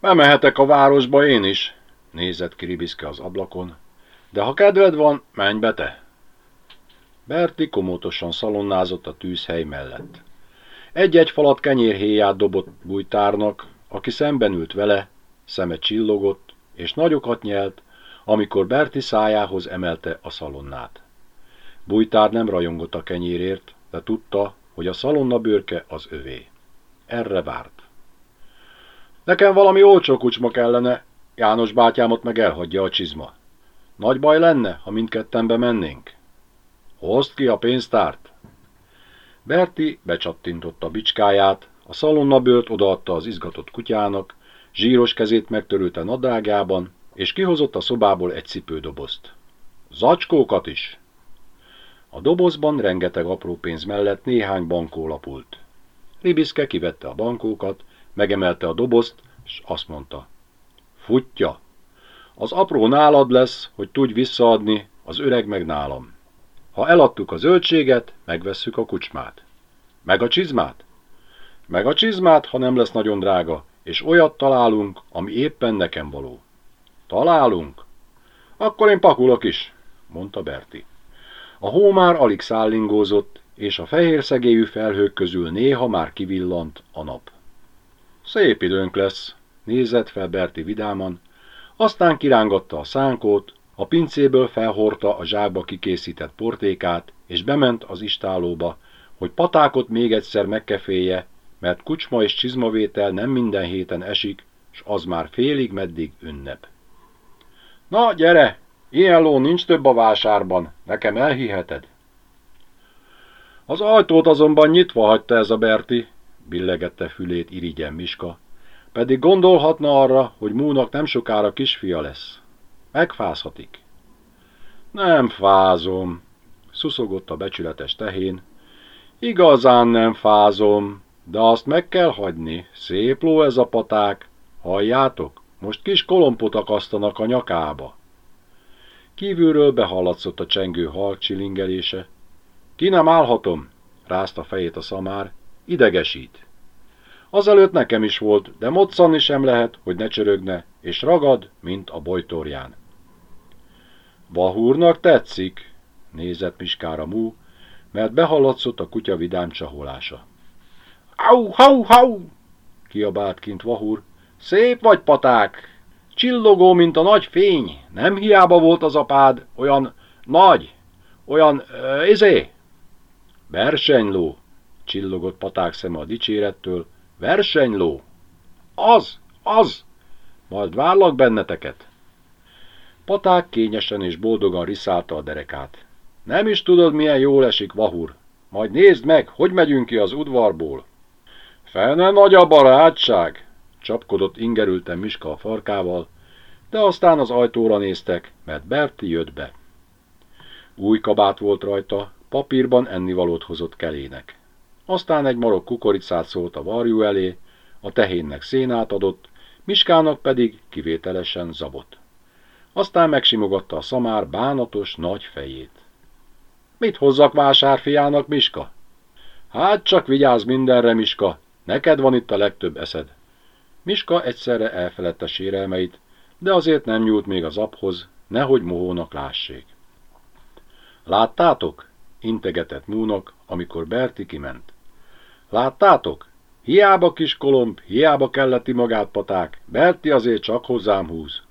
Bemehetek a városba én is, nézett Kiribiszke az ablakon, de ha kedved van, menj be te. Berti komótosan szalonnázott a tűzhely mellett. Egy-egy falat kenyérhéját dobott bújtárnak, aki szemben ült vele, szeme csillogott, és nagyokat nyelt, amikor Berti szájához emelte a szalonnát. Bújtár nem rajongott a kenyérért, de tudta, hogy a szalonna bőrke az övé. Erre várt. Nekem valami olcsó kucsma kellene, János bátyámot meg elhagyja a csizma. Nagy baj lenne, ha mindketten bemennénk. Hozd ki a pénztárt! Berti becsattintotta bicskáját, a szalonnabőrt odaadta az izgatott kutyának, zsíros kezét megtörülte nadrágában, és kihozott a szobából egy cipődobozt. Zacskókat is! A dobozban rengeteg apró pénz mellett néhány bankó lapult. Ribiszke kivette a bankókat, megemelte a dobozt, és azt mondta. Futja! Az apró nálad lesz, hogy tudj visszaadni, az öreg meg nálam. Ha eladtuk a zöldséget, megvesszük a kucsmát. Meg a csizmát? Meg a csizmát, ha nem lesz nagyon drága, és olyat találunk, ami éppen nekem való. Találunk? Akkor én pakulok is, mondta Berti. A hó már alig szállingózott, és a fehér szegélyű felhők közül néha már kivillant a nap. Szép időnk lesz, nézett fel Berti vidáman, aztán kirángatta a szánkót, a pincéből felhorta a zsákba kikészített portékát, és bement az istálóba, hogy patákot még egyszer megkeféje, mert kucsma és csizmavétel nem minden héten esik, s az már félig meddig ünnep. Na, gyere! Ilyen ló nincs több a vásárban, nekem elhiheted. Az ajtót azonban nyitva hagyta ez a Berti, billegette fülét irigyen Miska, pedig gondolhatna arra, hogy Múnak nem sokára kisfia lesz. Megfázhatik. Nem fázom, szuszogott a becsületes tehén. Igazán nem fázom, de azt meg kell hagyni. Szép ló ez a paták. Halljátok? Most kis kolompot akasztanak a nyakába. Kívülről behallatszott a csengő halk csilingelése. Ki nem állhatom, rázta fejét a szamár, idegesít. Azelőtt nekem is volt, de moccanni sem lehet, hogy ne csörögne, és ragad, mint a bojtorján. Vahúrnak tetszik, nézett Miskára Mú, mert behallatszott a kutya vidám csaholása. Au, hau, hau! kiabált kint Vahúr. Szép vagy, paták! Csillogó, mint a nagy fény. Nem hiába volt az apád olyan nagy, olyan, uh, izé. Versenyló, csillogott paták szeme a dicsérettől. Versenyló. Az, az, majd várlak benneteket. Paták kényesen és boldogan riszálta a derekát. Nem is tudod, milyen jól esik, Vahur. Majd nézd meg, hogy megyünk ki az udvarból. Fene nagy a barátság, csapkodott ingerülten Miska a farkával, de aztán az ajtóra néztek, mert Berti jött be. Új kabát volt rajta, papírban ennivalót hozott kelének. Aztán egy marok kukoricát szólt a varjú elé, a tehénnek szénát adott, Miskának pedig kivételesen zabot. Aztán megsimogatta a szamár bánatos nagy fejét. Mit hozzak vásárfiának, Miska? Hát csak vigyázz mindenre, Miska, neked van itt a legtöbb eszed. Miska egyszerre elfeledte sérelmeit, de azért nem nyúlt még az aphoz, nehogy mohónak lássék. Láttátok? integetett Múnok, amikor Berti kiment. Láttátok? Hiába kis kolomb, hiába kelleti magát paták, Berti azért csak hozzám húz.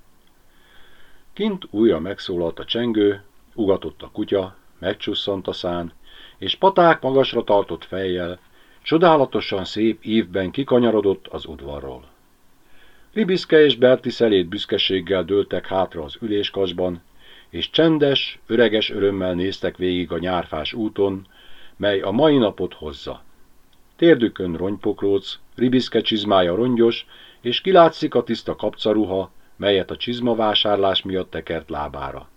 Kint újra megszólalt a csengő, ugatott a kutya, megcsusszant a szán, és paták magasra tartott fejjel, csodálatosan szép ívben kikanyarodott az udvarról. Libiszke és Berti szelét büszkeséggel dőltek hátra az üléskasban, és csendes, öreges örömmel néztek végig a nyárfás úton, mely a mai napot hozza. Térdükön ronypoklóc, ribiszke csizmája rongyos, és kilátszik a tiszta kapcaruha, melyet a csizmavásárlás miatt tekert lábára.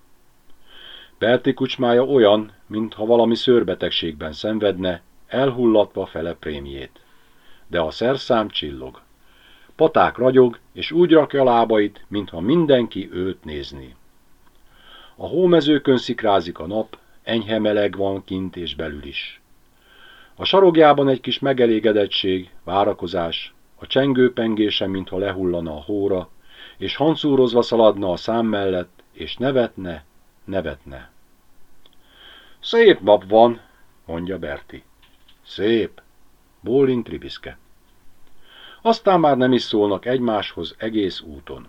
Berti kucsmája olyan, mintha valami szőrbetegségben szenvedne, elhullatva fele prémjét. De a szerszám csillog. Paták ragyog, és úgy rakja lábait, mintha mindenki őt nézni. A hómezőkön szikrázik a nap, enyhe meleg van kint és belül is. A sarogjában egy kis megelégedettség, várakozás, a csengő pengése, mintha lehullana a hóra, és hancúrozva szaladna a szám mellett, és nevetne, nevetne. Szép nap van, mondja Berti. Szép, bólint Ribiszke. Aztán már nem is szólnak egymáshoz egész úton.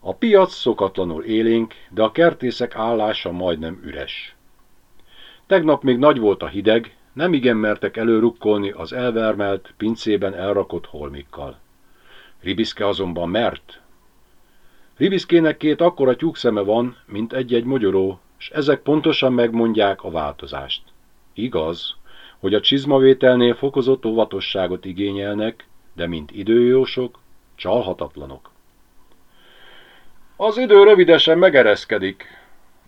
A piac szokatlanul élénk, de a kertészek állása majdnem üres. Tegnap még nagy volt a hideg, nem igen mertek előrukkolni az elvermelt, pincében elrakott holmikkal. Ribiszke azonban mert. Ribiszkének két akkora tyúkszeme van, mint egy-egy mogyoró, és ezek pontosan megmondják a változást. Igaz, hogy a csizmavételnél fokozott óvatosságot igényelnek, de mint időjósok, csalhatatlanok. Az idő rövidesen megereszkedik,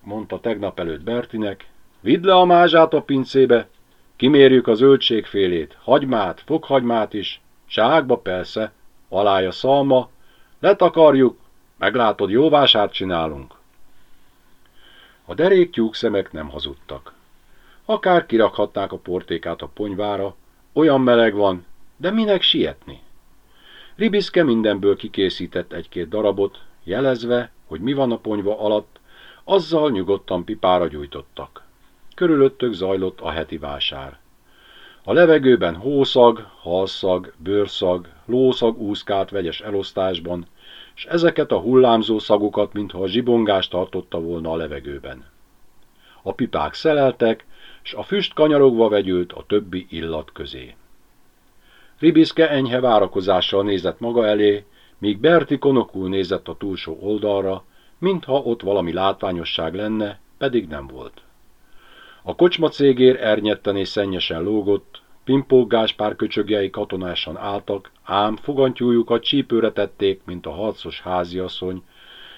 mondta tegnap előtt Bertinek. Vidd le a mázsát a pincébe, kimérjük a zöldségfélét, hagymát, fokhagymát is, ságba persze, alája szalma, letakarjuk, meglátod, jó vásárt csinálunk. A derék tyúk szemek nem hazudtak. Akár kirakhatták a portékát a ponyvára, olyan meleg van, de minek sietni? Ribiszke mindenből kikészített egy-két darabot, jelezve, hogy mi van a ponyva alatt, azzal nyugodtan pipára gyújtottak. Körülöttök zajlott a heti vásár. A levegőben hószag, halszag, bőrszag, lószag úszkált vegyes elosztásban, és ezeket a hullámzó szagokat, mintha a zsibongást tartotta volna a levegőben. A pipák szeleltek, s a füst kanyarogva vegyült a többi illat közé. Ribiszke enyhe várakozással nézett maga elé, míg Berti konokul nézett a túlsó oldalra, mintha ott valami látványosság lenne, pedig nem volt. A kocsma cégér ernyetten és szennyesen lógott, pimpolgás pár köcsögjei katonásan álltak, ám fogantyújukat csípőre tették, mint a harcos háziasszony,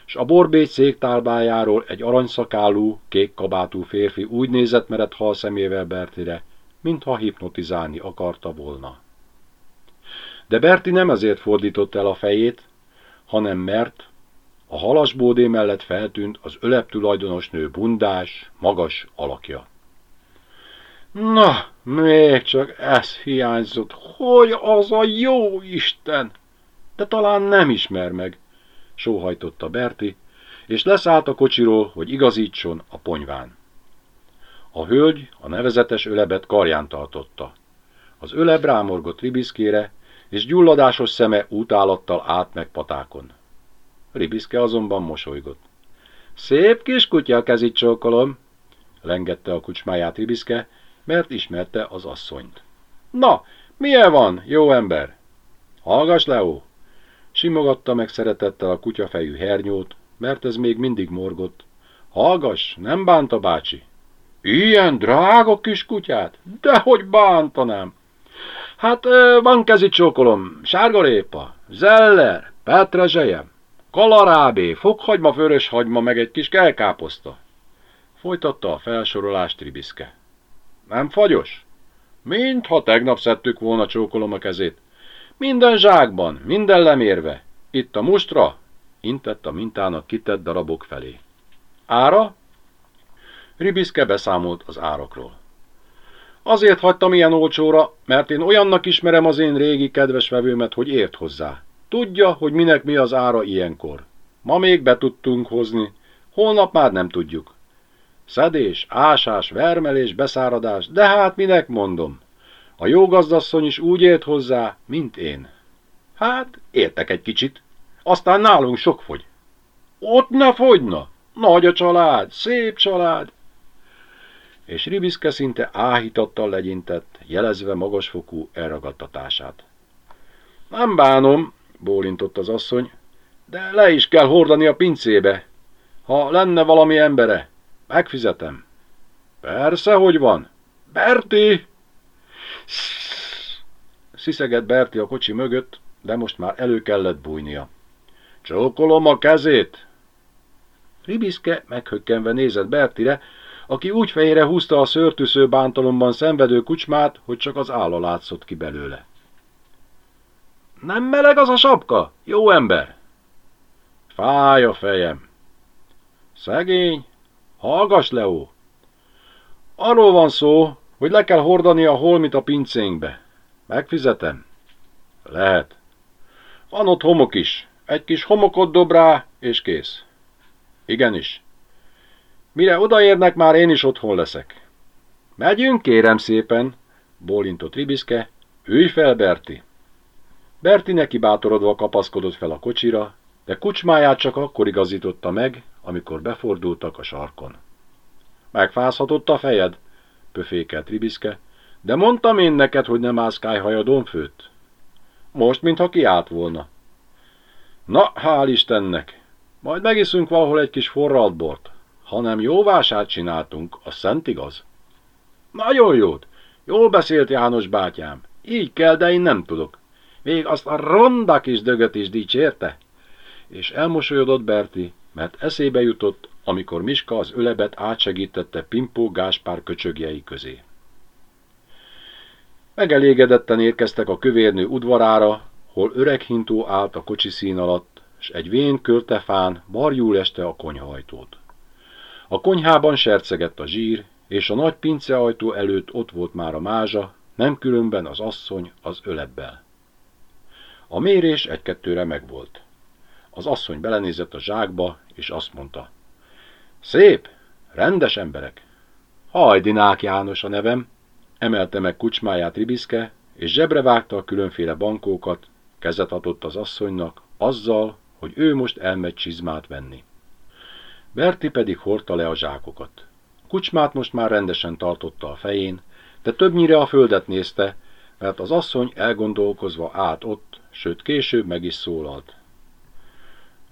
s a borbély cégtálbájáról egy aranyszakálú, kék kabátú férfi úgy nézett merett szemével Bertire, mintha hipnotizálni akarta volna. De Berti nem azért fordított el a fejét, hanem mert a halasbódé mellett feltűnt az ölep tulajdonos nő bundás, magas alakja. Na, még csak ez hiányzott, hogy az a jó Isten! De talán nem ismer meg, sóhajtotta Berti, és leszállt a kocsiról, hogy igazítson a ponyván. A hölgy a nevezetes ölebet karján tartotta. Az öleb rámorgott Ribiszkére, és gyulladásos szeme útálattal át meg patákon. Ribiszke azonban mosolygott. Szép kis kutya, kezit csókolom, lengette a kucsmáját Ribiszke, mert ismerte az asszonyt. Na, milyen van, jó ember? Hallgass, Leo! Simogatta meg szeretettel a kutyafejű hernyót, mert ez még mindig morgott. Hallgass, nem bánta bácsi. Ilyen drága kis kutyát? Dehogy bántanám! Hát van kezi csókolom, sárgalépa, zeller, petrezselyem, kalarábé, fokhagyma, vörös hagyma, meg egy kis kelkáposzta. Folytatta a felsorolást Ribiszke. Nem fagyos? Mintha tegnap szedtük volna csókolom a kezét. Minden zsákban, minden lemérve. Itt a mustra, intett a mintának kitett darabok felé. Ára? Ribiszke beszámolt az árakról. Azért hagytam ilyen olcsóra, mert én olyannak ismerem az én régi kedves vevőmet, hogy ért hozzá. Tudja, hogy minek mi az ára ilyenkor. Ma még be tudtunk hozni, holnap már nem tudjuk. Szedés, ásás, vermelés, beszáradás, de hát minek mondom. A jó gazdasszony is úgy ért hozzá, mint én. Hát, értek egy kicsit. Aztán nálunk sok fogy. Ott ne fogyna. Nagy a család, szép család. És Ribiszke szinte áhítattal legyintett, jelezve magasfokú elragadtatását. Nem bánom, bólintott az asszony, de le is kell hordani a pincébe. Ha lenne valami embere, megfizetem. Persze, hogy van. Berti! Sziszegett Berti a kocsi mögött, de most már elő kellett bújnia. Csókolom a kezét! Ribiszke meghökkenve nézett Bertire, aki úgy fejére húzta a szörtűsző bántalomban szenvedő kucsmát, hogy csak az álla látszott ki belőle. Nem meleg az a sapka, jó ember? Fáj a fejem. Szegény, hallgass, Leo! Arról van szó, hogy le kell hordani a holmit a pincénkbe. Megfizetem. Lehet. Van ott homok is. Egy kis homokot dob rá, és kész. Igenis. Mire odaérnek, már én is otthon leszek. Megyünk, kérem szépen, bólintott Ribiszke. Ülj fel, Berti. Berti neki bátorodva kapaszkodott fel a kocsira, de kucsmáját csak akkor igazította meg, amikor befordultak a sarkon. Megfázhatott a fejed, pöfékelt Ribiszke, de mondtam én neked, hogy nem mászkálj hajadon főtt. Most, mintha kiállt volna. Na, hál' Istennek! Majd megiszünk valahol egy kis forralt bort. Hanem jó vásárt csináltunk, a szent igaz. Nagyon jót! Jól beszélt János bátyám. Így kell, de én nem tudok. Még azt a ronda kis dögöt is dicsérte. És elmosolyodott Berti, mert eszébe jutott, amikor Miska az ölebet átsegítette Pimpó Gáspár köcsögjei közé. Megelégedetten érkeztek a kövérnő udvarára, hol öreg hintó állt a kocsi szín alatt, s egy vén körtefán barjul este a konyhajtót. A konyhában sercegett a zsír, és a nagy pinceajtó előtt ott volt már a mázsa, nem különben az asszony az ölebbel. A mérés egy-kettőre megvolt. Az asszony belenézett a zsákba, és azt mondta. Szép, rendes emberek. Hajdinák János a nevem, emelte meg kucsmáját Ribiszke, és zsebre vágta a különféle bankókat, kezet adott az asszonynak, azzal, hogy ő most elmegy csizmát venni. Berti pedig hordta le a zsákokat. Kucsmát most már rendesen tartotta a fején, de többnyire a földet nézte, mert az asszony elgondolkozva állt ott, sőt később meg is szólalt.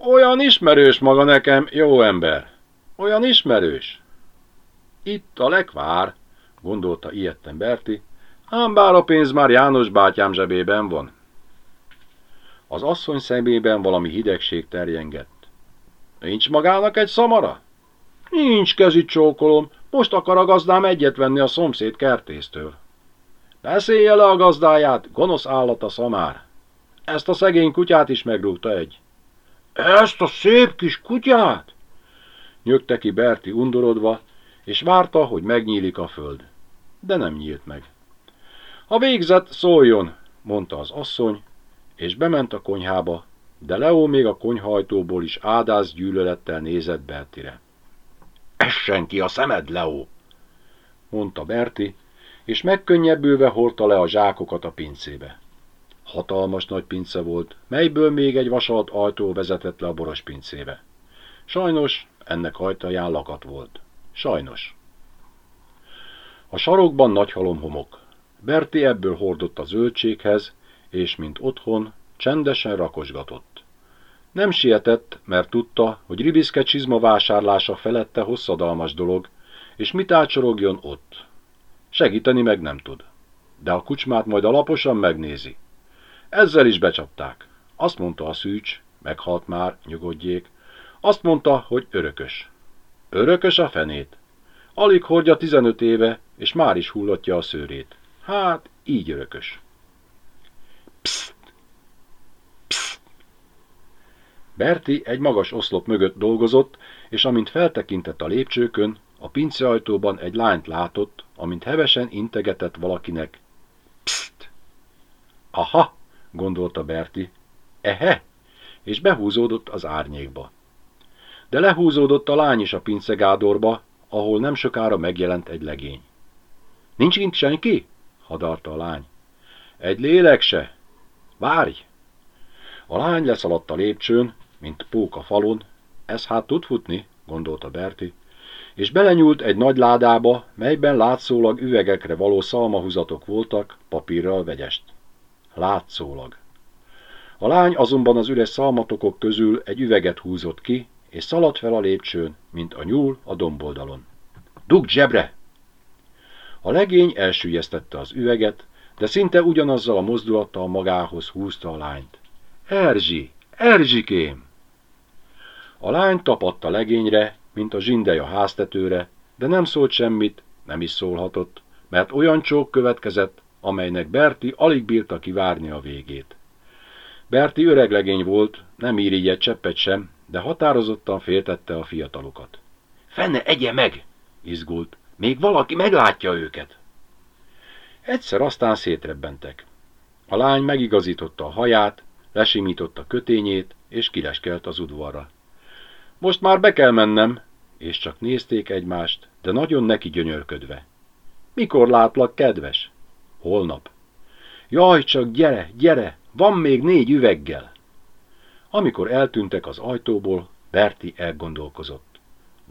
Olyan ismerős maga nekem, jó ember. Olyan ismerős. Itt a lekvár, gondolta ilyetten Berti, ám bár a pénz már János bátyám zsebében van. Az asszony szemében valami hidegség terjengett. Nincs magának egy szamara? Nincs, kezit csókolom, most akar a gazdám egyet venni a szomszéd kertésztől. Beszélje le a gazdáját, gonosz állat a szamár. Ezt a szegény kutyát is megrúgta egy. Ezt a szép kis kutyát? Nyögte ki Berti undorodva, és várta, hogy megnyílik a föld. De nem nyílt meg. Ha végzett, szóljon, mondta az asszony, és bement a konyhába, de Leo még a konyhajtóból is ádász gyűlölettel nézett Bertire. Essen ki a szemed, Leo! mondta Berti, és megkönnyebbülve hordta le a zsákokat a pincébe. Hatalmas nagy pince volt, melyből még egy vasalt ajtó vezetett le a boros pincébe. Sajnos ennek ajtaján lakat volt. Sajnos. A sarokban nagy halomhomok. Berti ebből hordott a zöldséghez, és mint otthon, csendesen rakosgatott. Nem sietett, mert tudta, hogy Ribiszke csizma vásárlása felette hosszadalmas dolog, és mit átsorogjon ott. Segíteni meg nem tud. De a kucsmát majd alaposan megnézi. Ezzel is becsapták. Azt mondta a szűcs, meghalt már, nyugodjék. Azt mondta, hogy örökös. Örökös a fenét. Alig hordja 15 éve, és már is hullatja a szőrét. Hát, így örökös. Psst! Psst! Berti egy magas oszlop mögött dolgozott, és amint feltekintett a lépcsőkön, a pinceajtóban egy lányt látott, amint hevesen integetett valakinek. Psst! Aha! Gondolta Berti. Ehe! És behúzódott az árnyékba. De lehúzódott a lány is a pincegádorba, ahol nem sokára megjelent egy legény. Nincs kint senki? hadarta a lány. Egy lélek se. Várj! A lány leszaladt a lépcsőn, mint pók a falon. Ez hát tud futni, gondolta Berti, és belenyúlt egy nagy ládába, melyben látszólag üvegekre való szalmahuzatok voltak, papírral vegyest. Látszólag. A lány azonban az üres szalmatokok közül egy üveget húzott ki, és szaladt fel a lépcsőn, mint a nyúl a domboldalon. Dugd zsebre! A legény elsüllyesztette az üveget, de szinte ugyanazzal a mozdulattal magához húzta a lányt. Erzsi! Erzsikém! A lány tapadt a legényre, mint a zsindej a háztetőre, de nem szólt semmit, nem is szólhatott, mert olyan csók következett, amelynek Berti alig bírta kivárni a végét. Berti öreg legény volt, nem irigyett cseppet sem, de határozottan féltette a fiatalokat. Fenne egye meg! izgult. Még valaki meglátja őket. Egyszer aztán szétrebbentek. A lány megigazította a haját, lesimította kötényét, és kileskelt az udvarra. Most már be kell mennem, és csak nézték egymást, de nagyon neki gyönyörködve. Mikor látlak, kedves? Holnap. Jaj, csak gyere, gyere, van még négy üveggel. Amikor eltűntek az ajtóból, Berti elgondolkozott.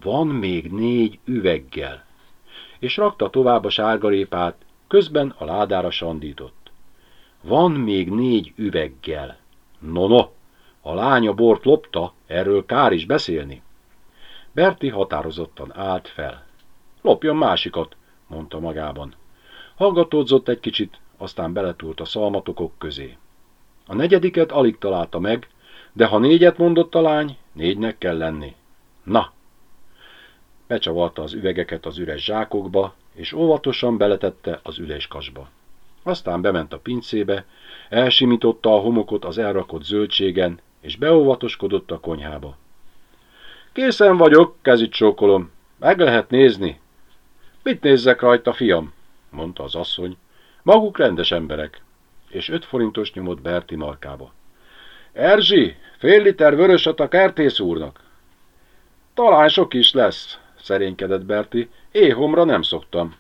Van még négy üveggel. És rakta tovább a sárgarépát, közben a ládára sandított. Van még négy üveggel. No, no, a lánya bort lopta, erről kár is beszélni. Berti határozottan állt fel. Lopjon másikat, mondta magában. Hallgatódzott egy kicsit, aztán beletúlt a szalmatokok közé. A negyediket alig találta meg, de ha négyet mondott a lány, négynek kell lenni. Na! Becsavarta az üvegeket az üres zsákokba, és óvatosan beletette az üléskasba. Aztán bement a pincébe, elsimította a homokot az elrakott zöldségen, és beóvatoskodott a konyhába. Készen vagyok, kezit csókolom. Meg lehet nézni. Mit nézzek rajta, fiam? Mondta az asszony. Maguk rendes emberek. És öt forintos nyomott Berti markába. Erzsi, fél liter vörösat a kertész úrnak. Talán sok is lesz, szerénykedett Berti. Éhomra nem szoktam.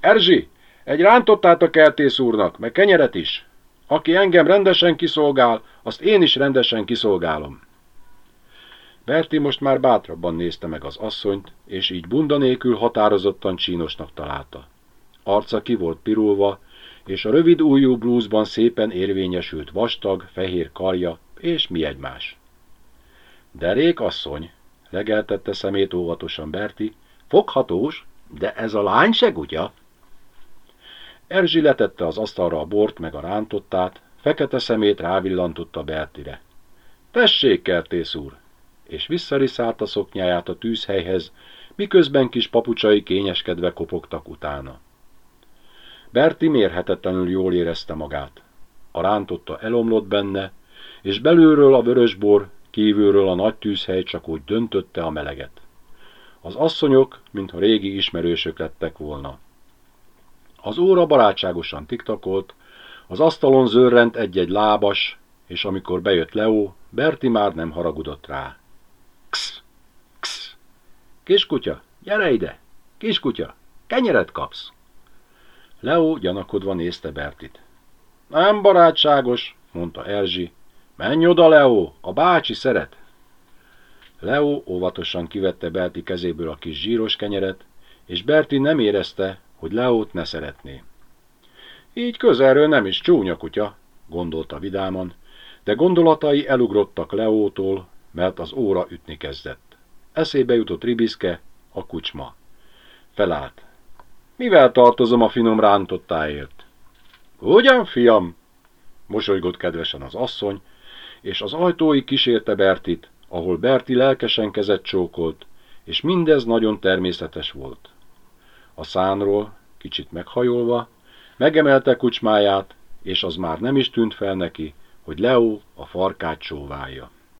Erzsi, egy rántottát a kertész úrnak, meg kenyeret is. Aki engem rendesen kiszolgál, azt én is rendesen kiszolgálom. Berti most már bátrabban nézte meg az asszonyt, és így bunda nélkül határozottan csínosnak találta. Arca ki volt pirulva, és a rövid ujjú blúzban szépen érvényesült vastag, fehér karja, és mi egymás. Derék asszony, legeltette szemét óvatosan Berti, foghatós, de ez a lány se gutya? Erzsi letette az asztalra a bort meg a rántottát, fekete szemét rávillantotta Bertire. Tessék, kertész úr! És visszariszált a szoknyáját a tűzhelyhez, miközben kis papucsai kényeskedve kopogtak utána. Berti mérhetetlenül jól érezte magát. A rántotta elomlott benne, és belülről a vörösbor, kívülről a nagy tűzhely csak úgy döntötte a meleget. Az asszonyok, mintha régi ismerősök lettek volna. Az óra barátságosan tiktakolt, az asztalon zörrent egy-egy lábas, és amikor bejött Leo, Berti már nem haragudott rá. Ksz, ksz. Kiskutya, gyere ide! Kiskutya, kenyeret kapsz! Leo gyanakodva nézte Bertit. Nem barátságos, mondta Erzsi. Menj oda, Leo, a bácsi szeret. Leo óvatosan kivette Berti kezéből a kis zsíros kenyeret, és Berti nem érezte, hogy Leót ne szeretné. Így közelről nem is csúnya kutya, gondolta vidáman, de gondolatai elugrottak Leótól, mert az óra ütni kezdett. Eszébe jutott Ribiszke, a kucsma. Felállt. Mivel tartozom a finom rántottáért? Ugyan, fiam? Mosolygott kedvesen az asszony, és az ajtói kísérte Bertit, ahol Berti lelkesen kezet csókolt, és mindez nagyon természetes volt. A szánról, kicsit meghajolva, megemelte kucsmáját, és az már nem is tűnt fel neki, hogy Leo a farkát csóválja.